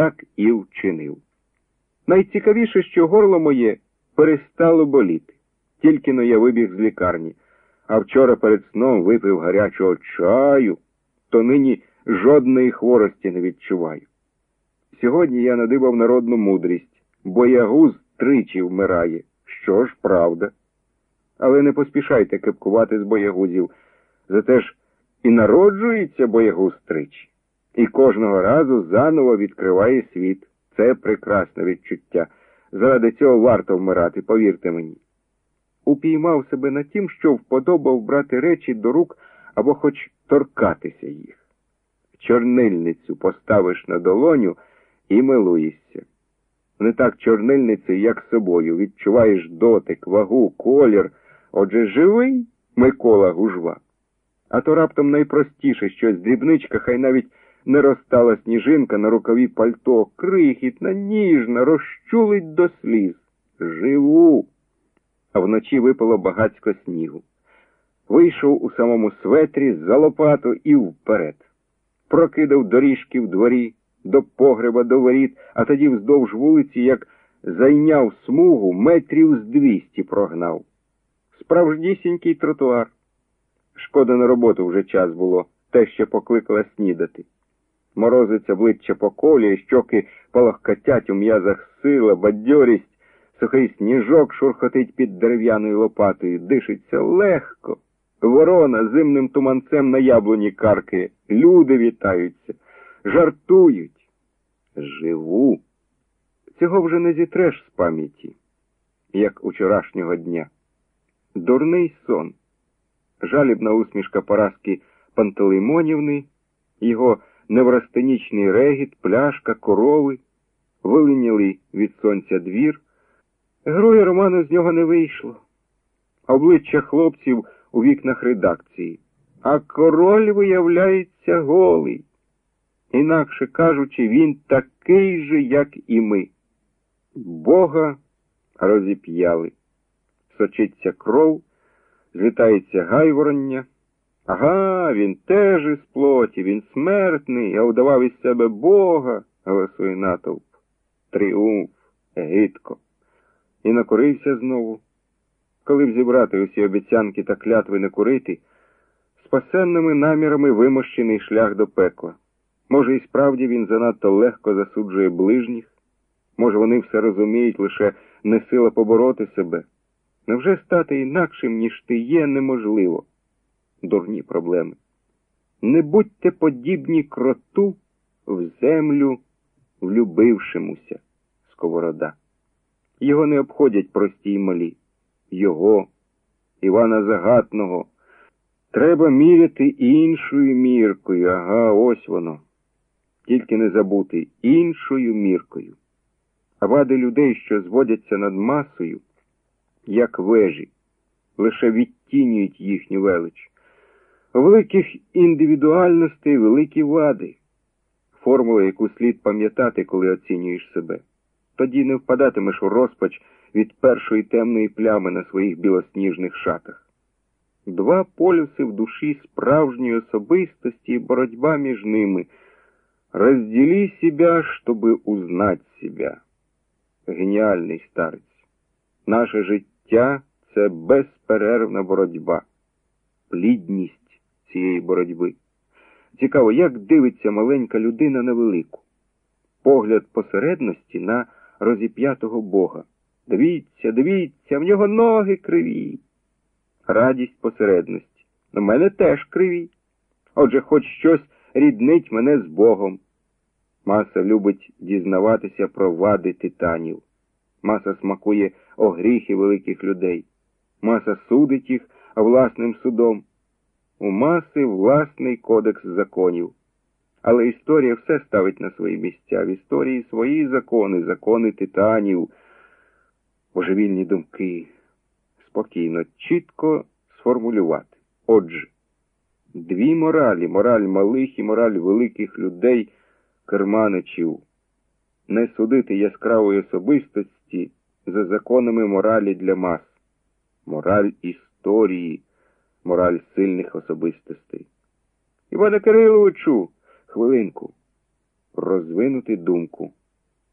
так і вчинив. Найцікавіше, що горло моє перестало боліти. Тільки но я вибіг з лікарні, а вчора перед сном випив гарячого чаю, то нині жодної хворості не відчуваю. Сьогодні я надибав народну мудрість, боягуз тричі вмирає. Що ж, правда. Але не поспішайте кипкувати з боягузів. Зате ж і народжується боягуз тричі, і кожного разу заново відкриває світ. Це прекрасне відчуття. Заради цього варто вмирати, повірте мені. Упіймав себе на тім, що вподобав брати речі до рук або хоч торкатися їх. Чорнильницю поставиш на долоню і милуєшся. Не так чорнильницею, як собою, відчуваєш дотик, вагу, колір. Отже, живий Микола Гужва. А то раптом найпростіше щось дрібничка, хай навіть не розтала сніжинка на рукаві пальто, крихітна, ніжна, розчулить до сліз. Живу. А вночі випало багацько снігу. Вийшов у самому светрі за лопату і вперед. Прокидав доріжки в дворі, до погреба, до воріт, а тоді вздовж вулиці, як зайняв смугу, метрів з двісті прогнав. Справжнісінький тротуар. Шкода на роботу вже час було, те ще покликала снідати. Морозиться обличчя поколює, щоки полохкатять у м'язах сила, бадьорість, сухий сніжок шурхотить під дерев'яною лопатою, дишиться легко. Ворона зимним туманцем на яблуні каркає, люди вітаються, жартують. Живу. Цього вже не зітреш з пам'яті, як учорашнього дня. Дурний сон, жалібна усмішка Параски Пантелеймонівни, його неврастенічний регіт, пляшка, корови, вилинілий від сонця двір. Героя роману з нього не вийшло. Обличчя хлопців у вікнах редакції. А король, виявляється, голий. Інакше кажучи, він такий же, як і ми. Бога розіп'яли. Сочиться кров, злітається гайвороння. Ага, він теж із плоті, він смертний, а удавав із себе Бога, голосує натовп. Тріумф, гидко. І накорився знову. Коли б зібрати усі обіцянки та клятви не курити, спасенними намірами вимощений шлях до пекла. Може, і справді він занадто легко засуджує ближніх, може, вони все розуміють, лише не сила побороти себе. Невже стати інакшим, ніж ти є, неможливо? Дурні проблеми. Не будьте подібні кроту в землю влюбившимуся, сковорода. Його не обходять прості й малі. Його, Івана Загатного, треба міряти іншою міркою. Ага, ось воно. Тільки не забути іншою міркою. А вади людей, що зводяться над масою, як вежі, лише відтінюють їхню велич. Великих індивідуальностей великі вади, формула, яку слід пам'ятати, коли оцінюєш себе. Тоді не впадатимеш у розпач від першої темної плями на своїх білосніжних шатах. Два полюси в душі справжньої особистості і боротьба між ними. Розділи себя, чтобы узнать себя. Геніальний старець. Наше життя це безперервна боротьба, плідність цієї боротьби. Цікаво, як дивиться маленька людина на велику. Погляд посередності на розіп'ятого Бога. Дивіться, дивіться, в нього ноги криві. Радість посередності. У мене теж криві. Отже, хоч щось ріднить мене з Богом. Маса любить дізнаватися про вади титанів. Маса смакує огріхи великих людей. Маса судить їх власним судом. У маси власний кодекс законів. Але історія все ставить на свої місця. В історії свої закони, закони титанів, божевільні думки. Спокійно, чітко сформулювати. Отже, дві моралі, мораль малих і мораль великих людей, керманичів, не судити яскравої особистості за законами моралі для мас, мораль історії, мораль сильних особистостей. Іване Кириловичу, хвилинку. розвинути думку.